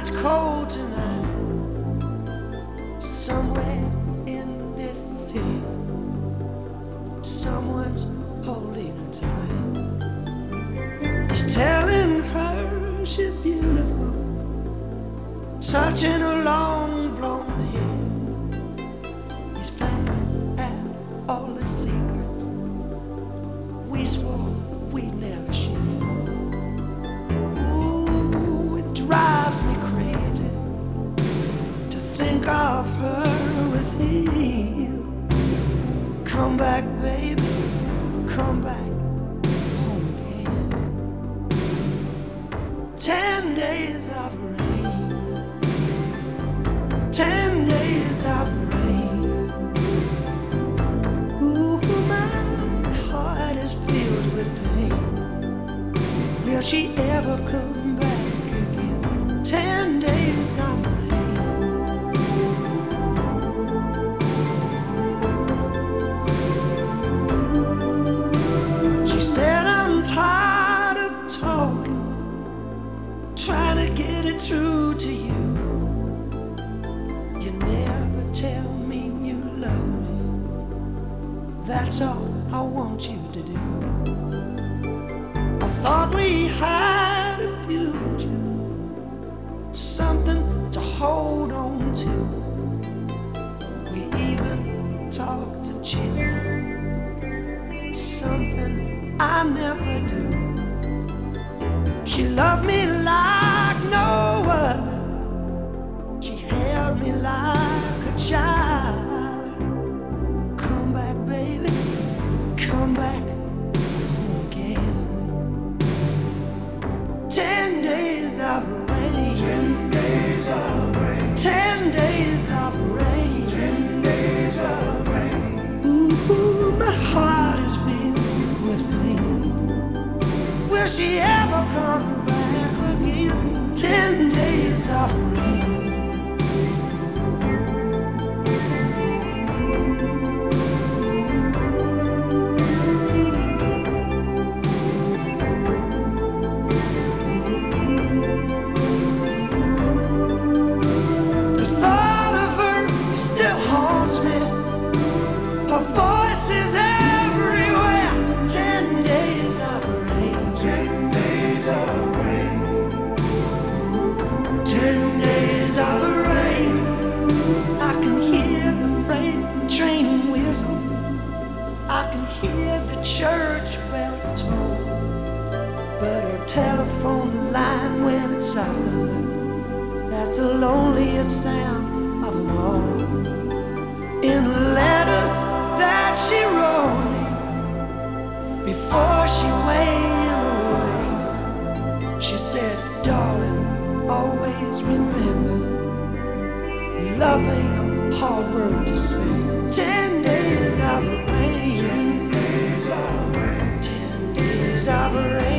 it's cold tonight. Somewhere in this city, someone's holding her tight. He's telling her she's beautiful, touching a long blown. Back, baby, come back home again. Ten days of rain, ten days of rain. Ooh, my heart is filled with pain. Will she ever come back again? Ten days of rain. Through to you. You never tell me you love me. That's all I want you to do. I thought we had a future, something to hold on to. We even talked of children something I never do. She loved me she ever come back again? Ten days of rain. Hear the church bells toll. But her telephone line when it's hook. That's the loneliest sound of them all. In a letter that she wrote me before she went away, she said, Darling, always remember, love ain't days